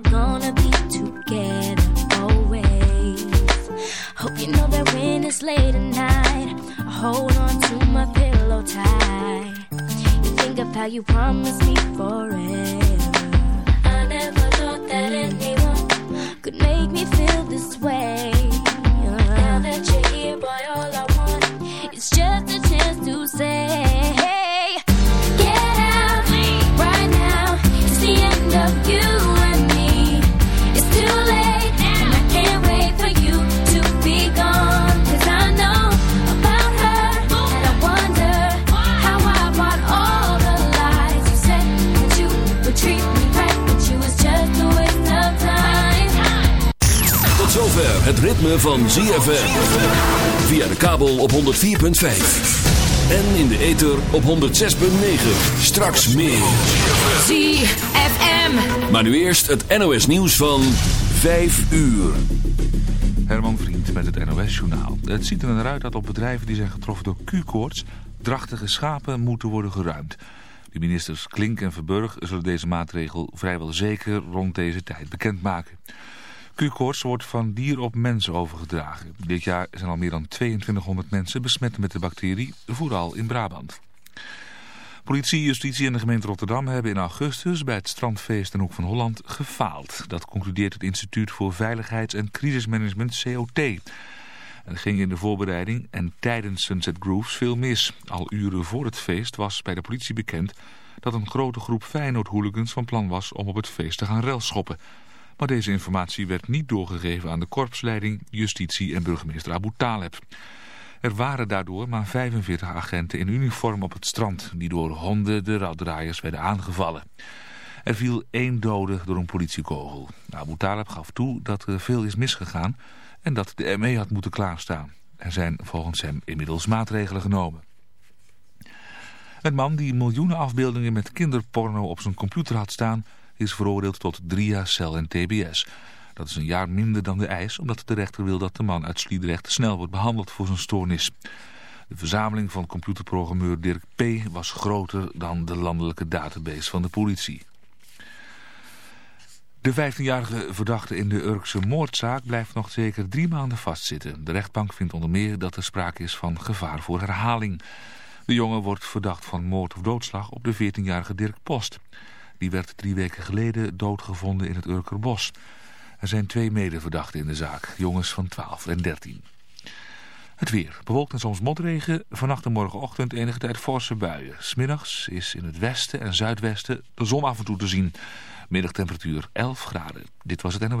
gonna be together always. Hope you know that when it's late at night, I hold on to my pillow tight. You think of how you promised me forever. I never thought that anyone could make me feel this way. Ritme van ZFM. Via de kabel op 104.5. En in de ether op 106.9. Straks meer. ZFM. Maar nu eerst het NOS nieuws van 5 uur. Herman Vriend met het NOS-journaal. Het ziet er naar uit dat op bedrijven die zijn getroffen door Q-koorts... drachtige schapen moeten worden geruimd. De ministers Klink en Verburg zullen deze maatregel vrijwel zeker rond deze tijd bekendmaken. Q-koorts wordt van dier op mens overgedragen. Dit jaar zijn al meer dan 2200 mensen besmet met de bacterie, vooral in Brabant. Politie, justitie en de gemeente Rotterdam hebben in augustus bij het strandfeest in Hoek van Holland gefaald. Dat concludeert het Instituut voor Veiligheids- en Crisismanagement COT. Er ging in de voorbereiding en tijdens Sunset Grooves veel mis. Al uren voor het feest was bij de politie bekend dat een grote groep Feyenoord-hooligans van plan was om op het feest te gaan relschoppen. Maar deze informatie werd niet doorgegeven aan de korpsleiding, justitie en burgemeester Abu Taleb. Er waren daardoor maar 45 agenten in uniform op het strand... die door honden de raddraaiers werden aangevallen. Er viel één dode door een politiekogel. Abu Taleb gaf toe dat er veel is misgegaan... en dat de ME had moeten klaarstaan. Er zijn volgens hem inmiddels maatregelen genomen. Een man die miljoenen afbeeldingen met kinderporno op zijn computer had staan... is veroordeeld tot drie jaar cel en tbs... Dat is een jaar minder dan de eis, omdat de rechter wil dat de man uit Sliedrecht snel wordt behandeld voor zijn stoornis. De verzameling van computerprogrammeur Dirk P. was groter dan de landelijke database van de politie. De 15-jarige verdachte in de Urkse moordzaak blijft nog zeker drie maanden vastzitten. De rechtbank vindt onder meer dat er sprake is van gevaar voor herhaling. De jongen wordt verdacht van moord of doodslag op de 14-jarige Dirk Post. Die werd drie weken geleden doodgevonden in het Urkerbos. Er zijn twee medeverdachten in de zaak, jongens van 12 en 13. Het weer. Bewolkt en soms motregen. Vannacht en morgenochtend enige tijd forse buien. Smiddags is in het westen en zuidwesten de zon af en toe te zien. Middagtemperatuur 11 graden. Dit was het NOS.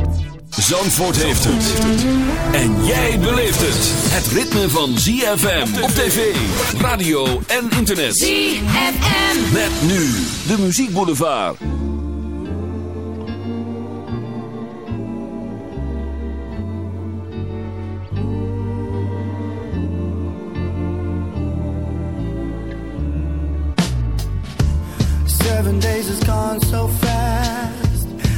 Zandvoort heeft het. En jij beleeft het. Het ritme van ZFM op tv, radio en internet. ZFM. Met nu de muziekboulevard. Seven days has gone so fast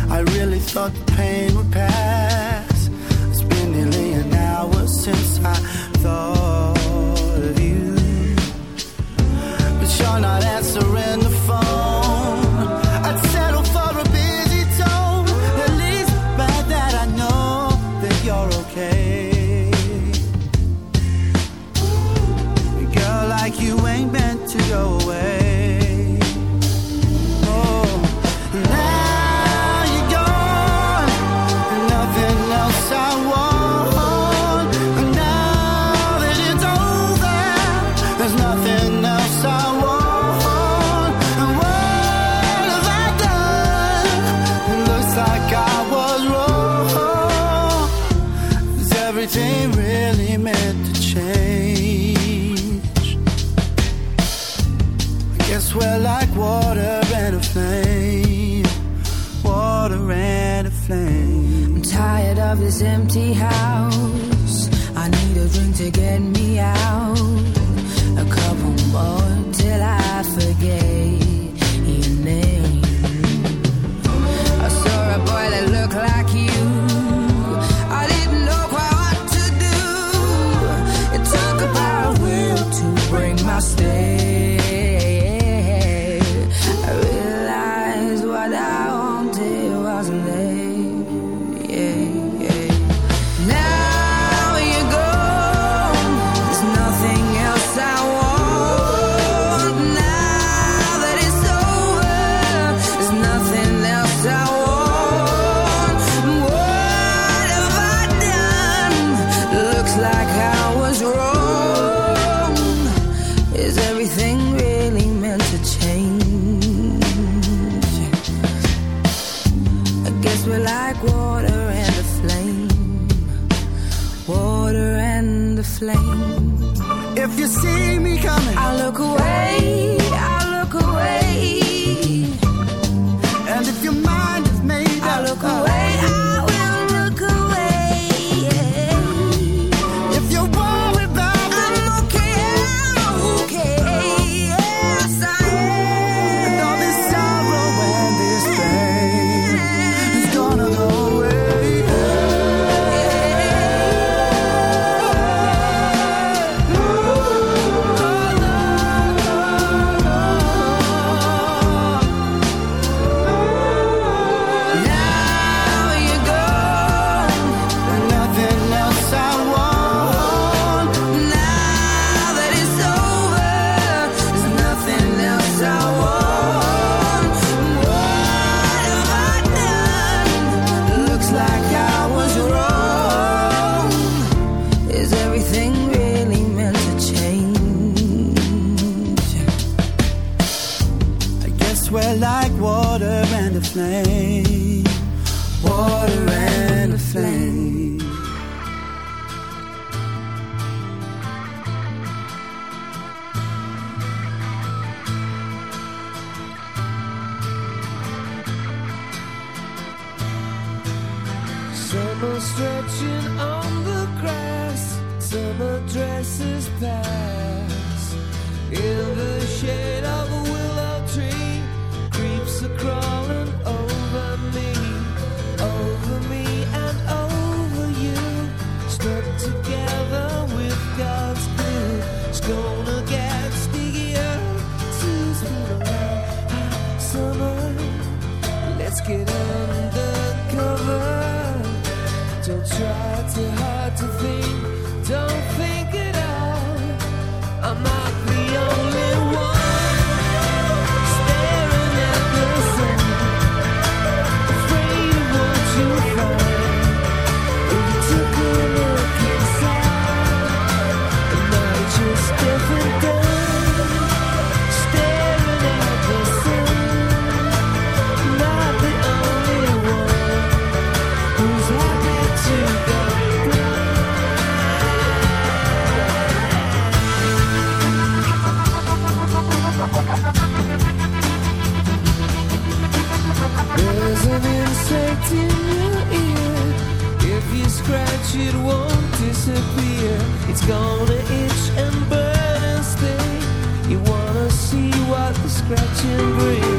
I really thought the pain would pass. It's been nearly an hour since I thought. Don't try too hard to think, don't think at all. I'm not scratch, it won't disappear. It's gonna itch and burn and sting. You wanna see what the scratching brings.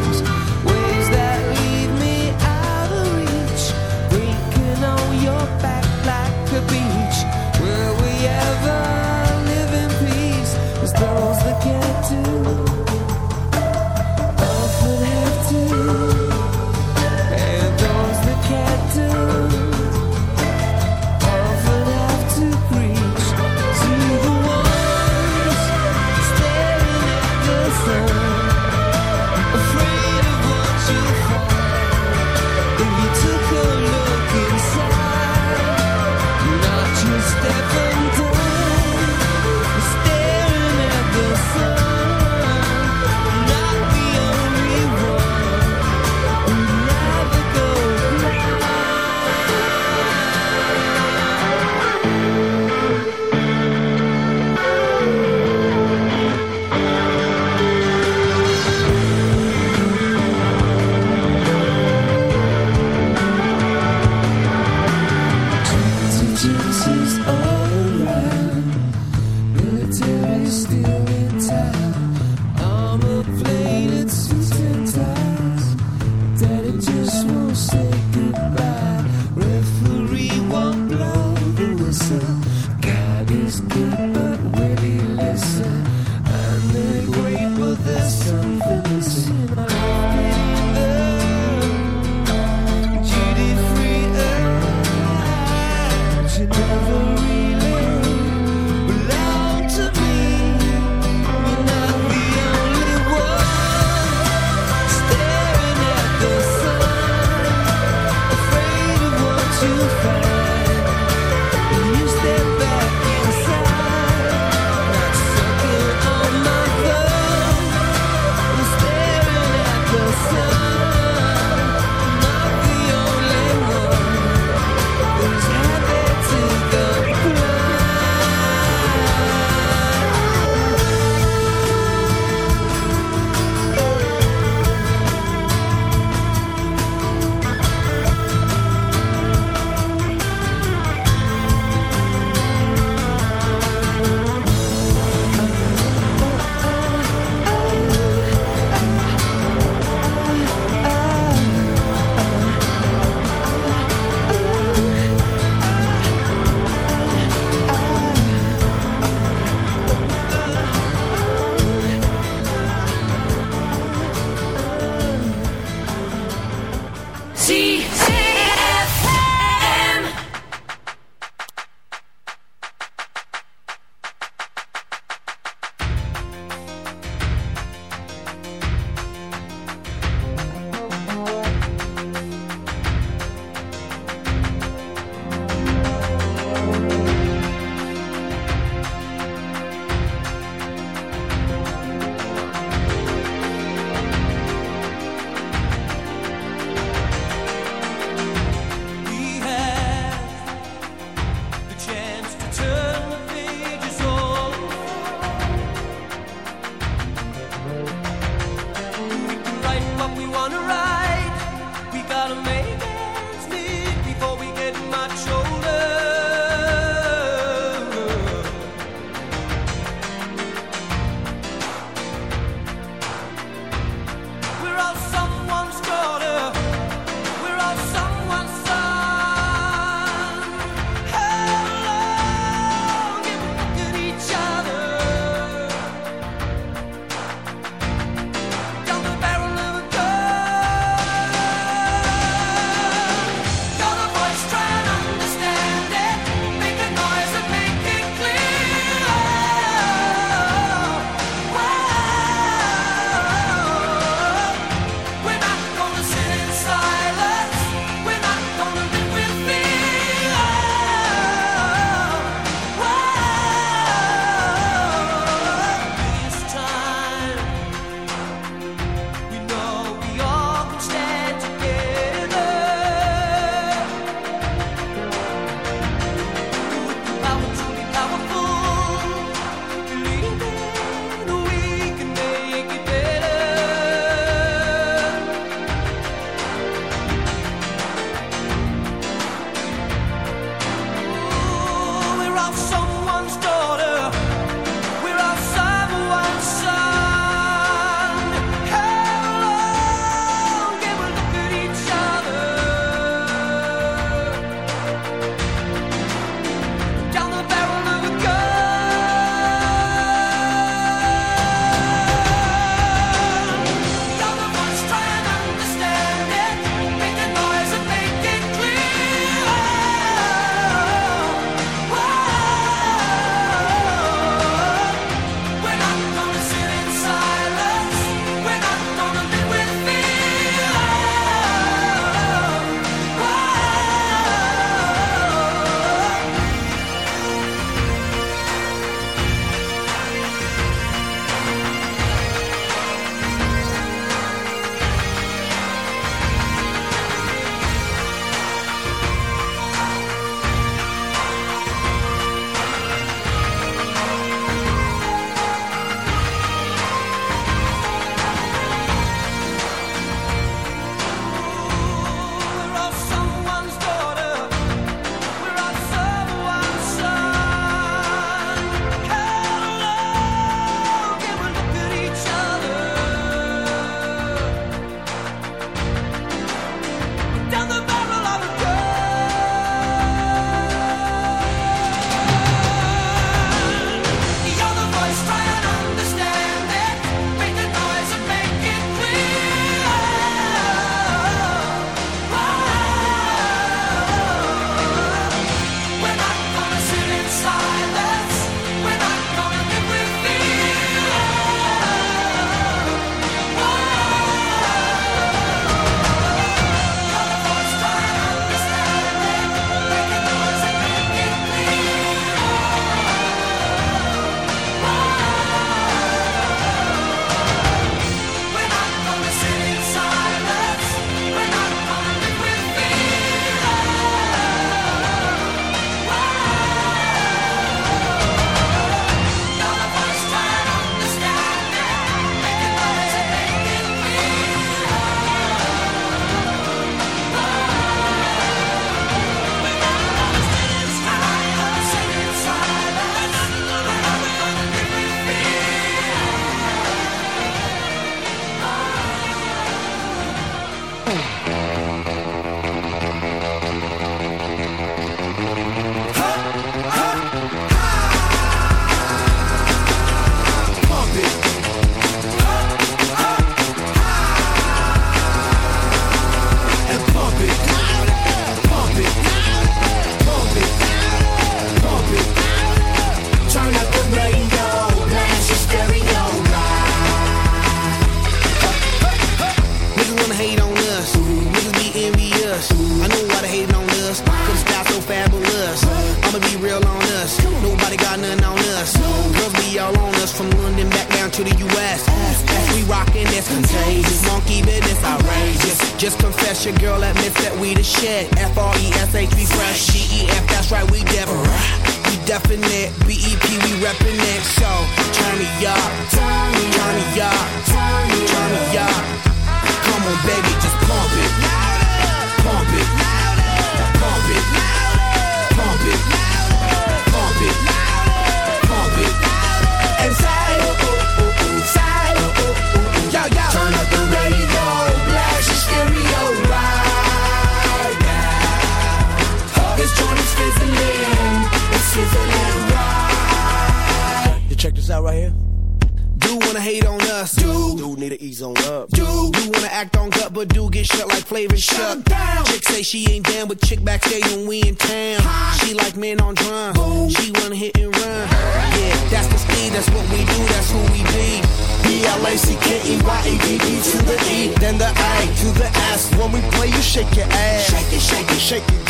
she ain't down with chick backstage when we in town. Huh? She like men on drum. Boom. She wanna hit and run. Yeah, that's the speed. That's what we do. That's who we be. B-L-A-C-K-E-Y-A-D-D to the E, then the A to the S. When we play, you shake your ass. Shake it, shake it, shake it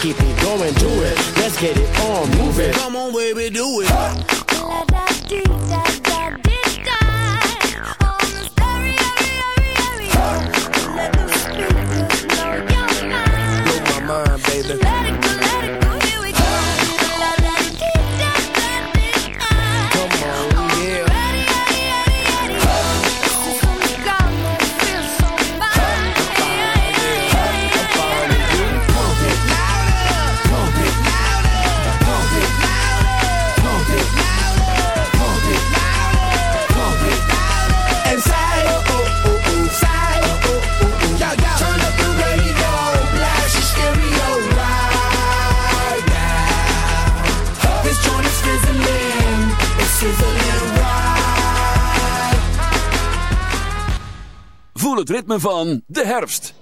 keep it going, do it. Let's get it on. van de herfst.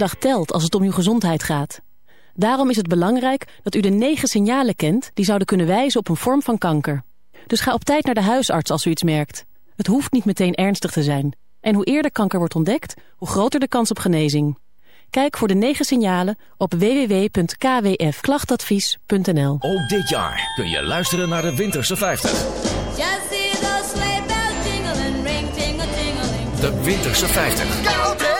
dag telt als het om uw gezondheid gaat. Daarom is het belangrijk dat u de negen signalen kent die zouden kunnen wijzen op een vorm van kanker. Dus ga op tijd naar de huisarts als u iets merkt. Het hoeft niet meteen ernstig te zijn. En hoe eerder kanker wordt ontdekt, hoe groter de kans op genezing. Kijk voor de negen signalen op www.kwfklachtadvies.nl Ook dit jaar kun je luisteren naar de Winterse 50. De Winterse 50.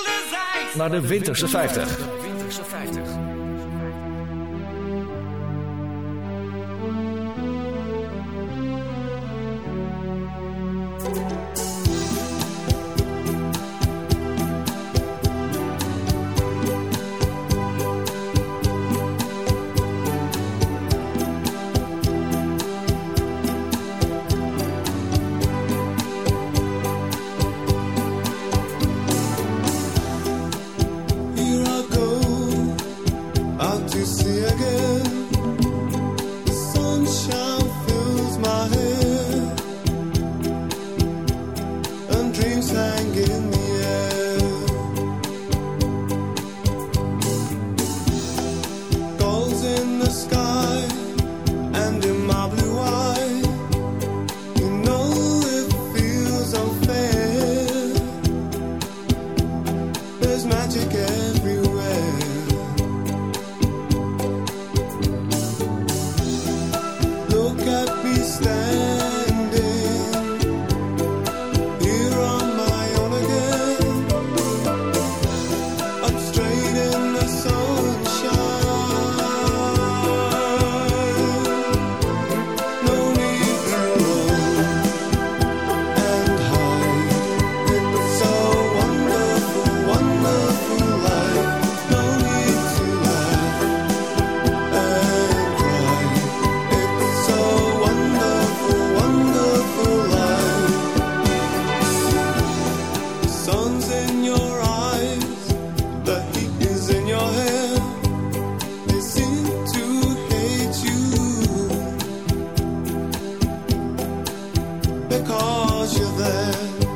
naar de winterse 50. because you're there.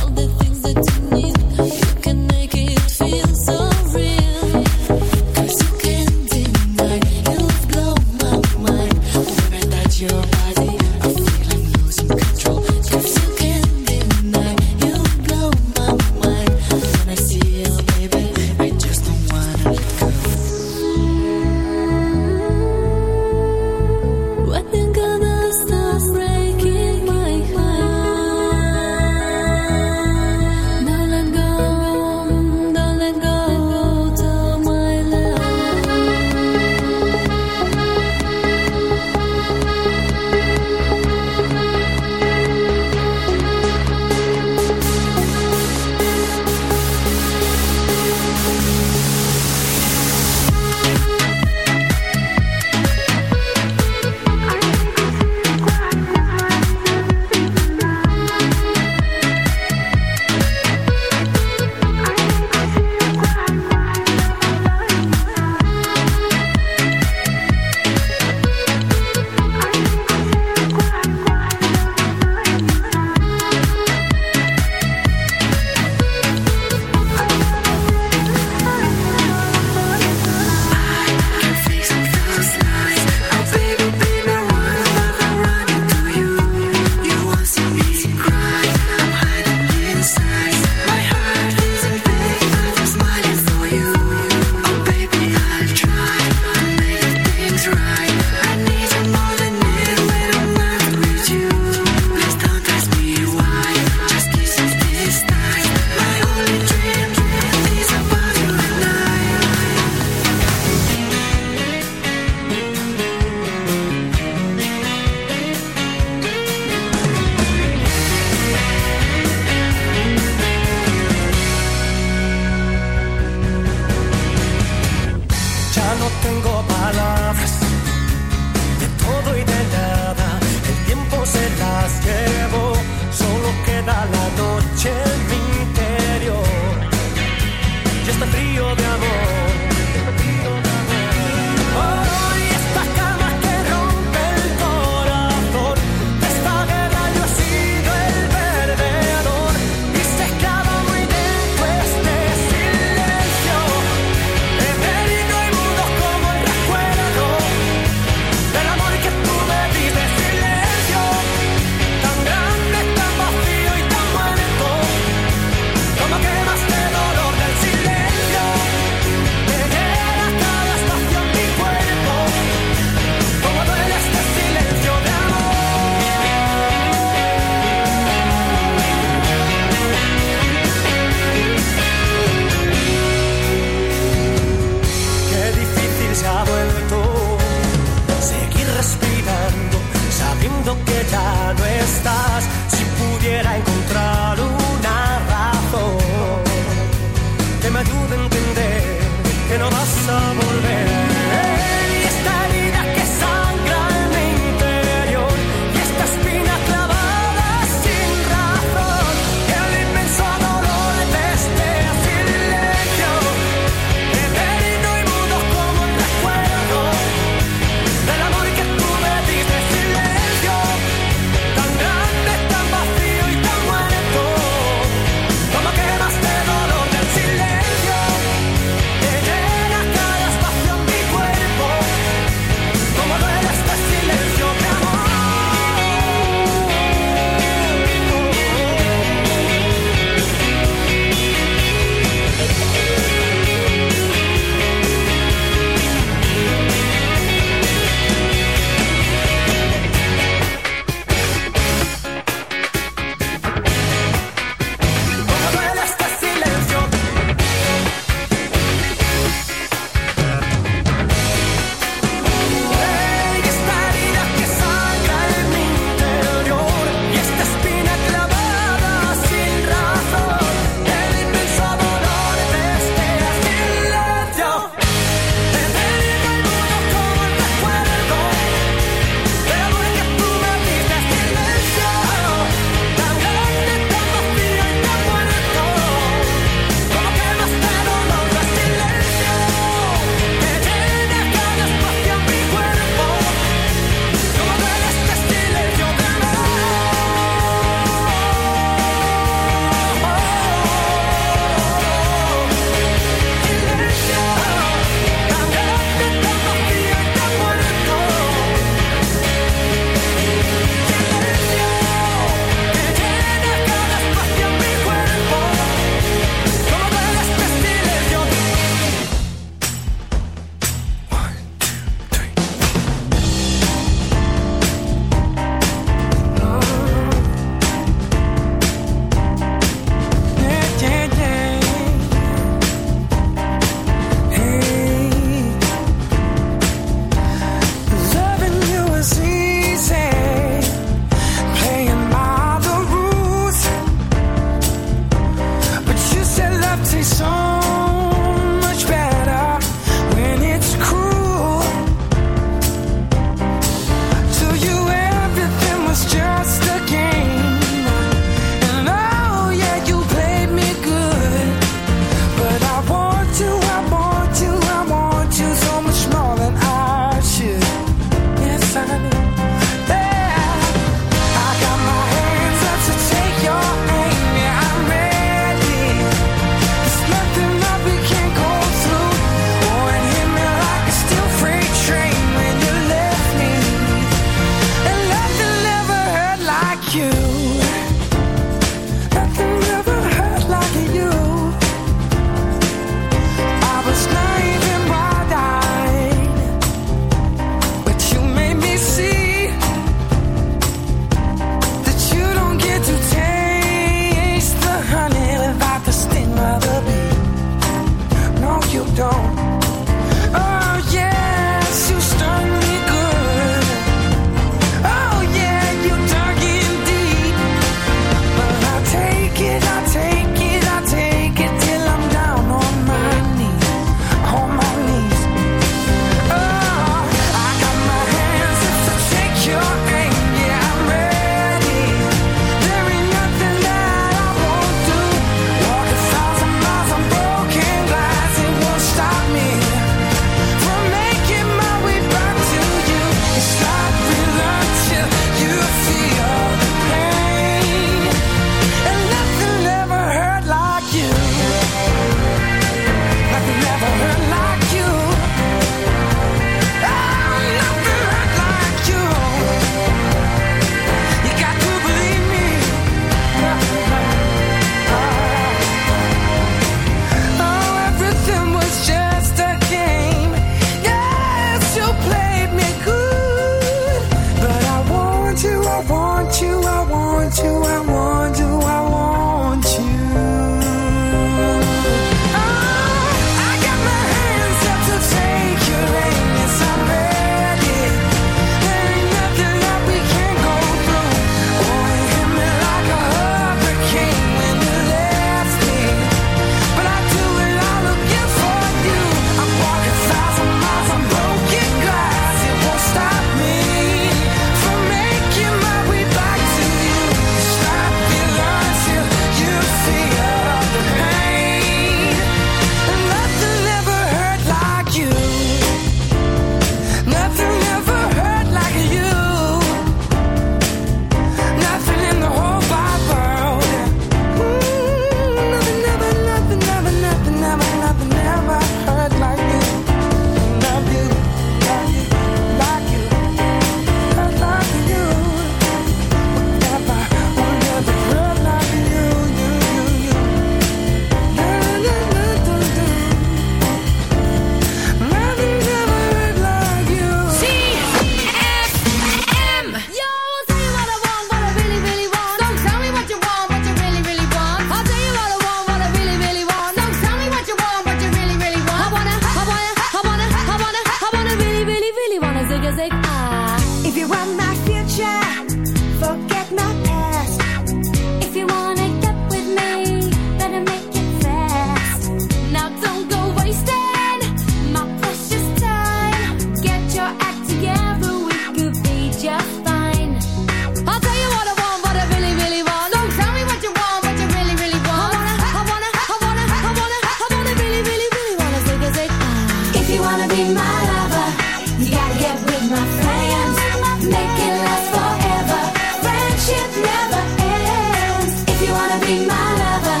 wanna be my lover.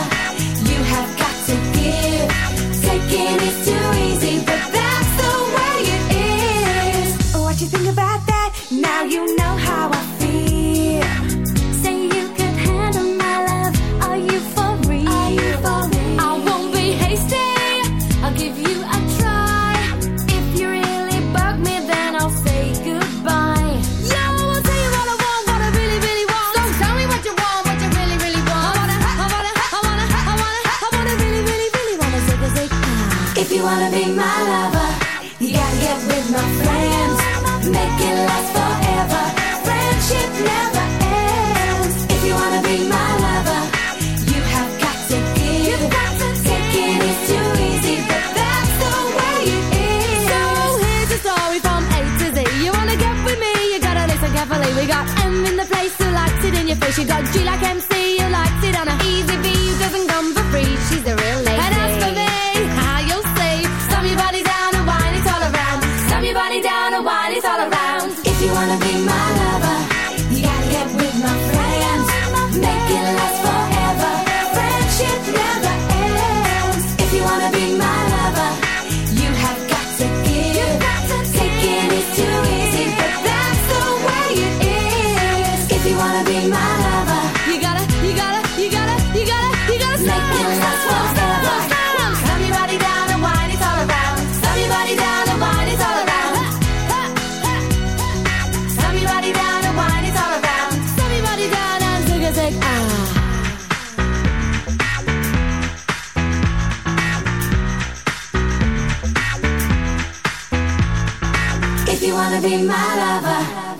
You have got to give, taking it too. if you wanna be my lover.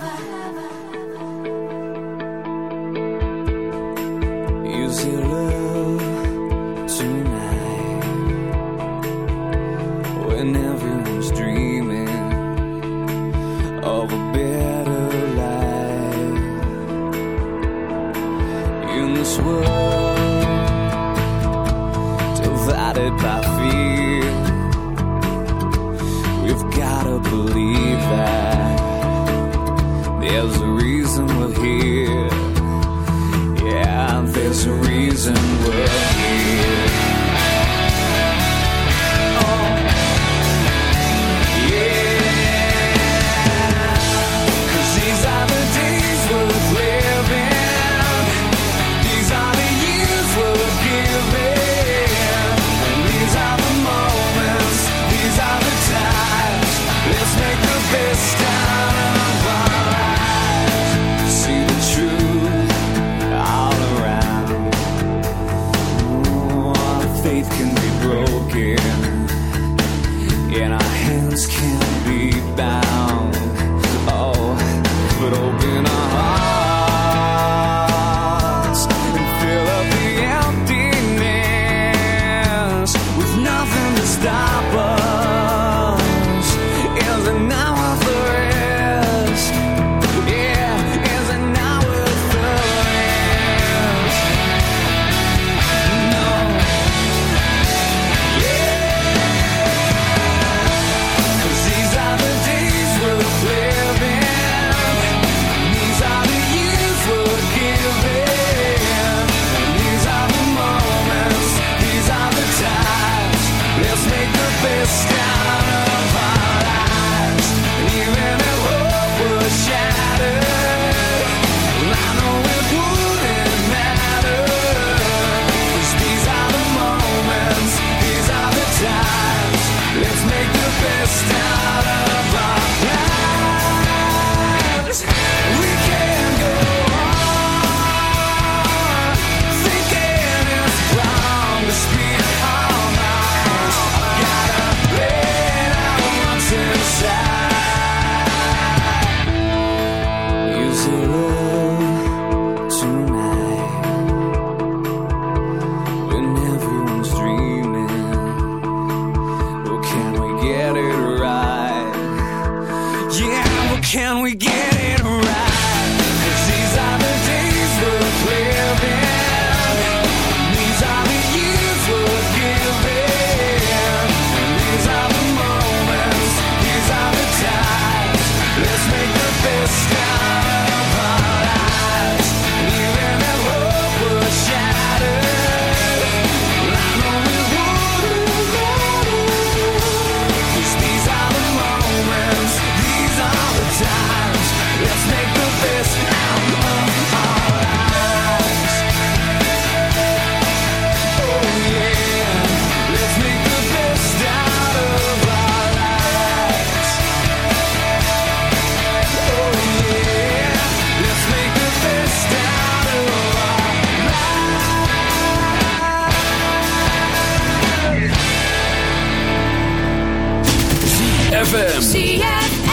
ZFM.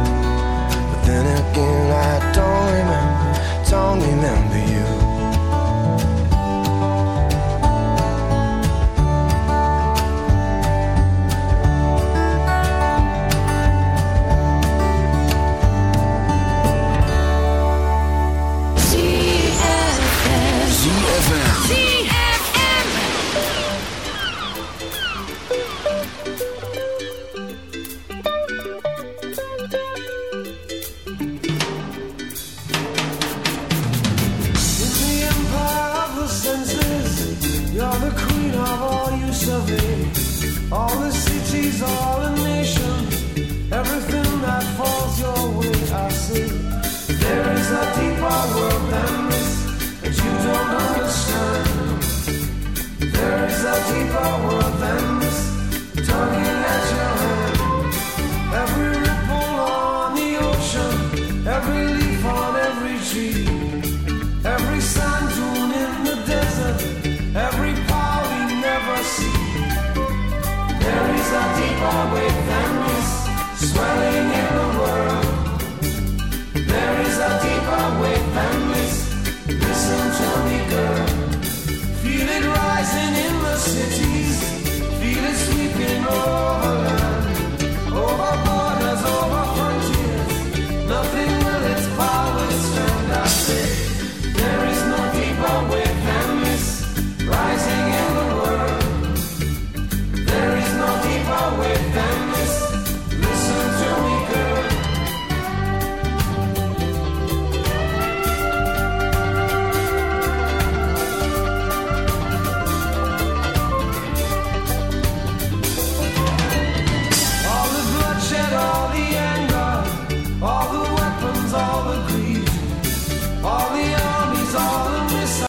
Don't remember, don't remember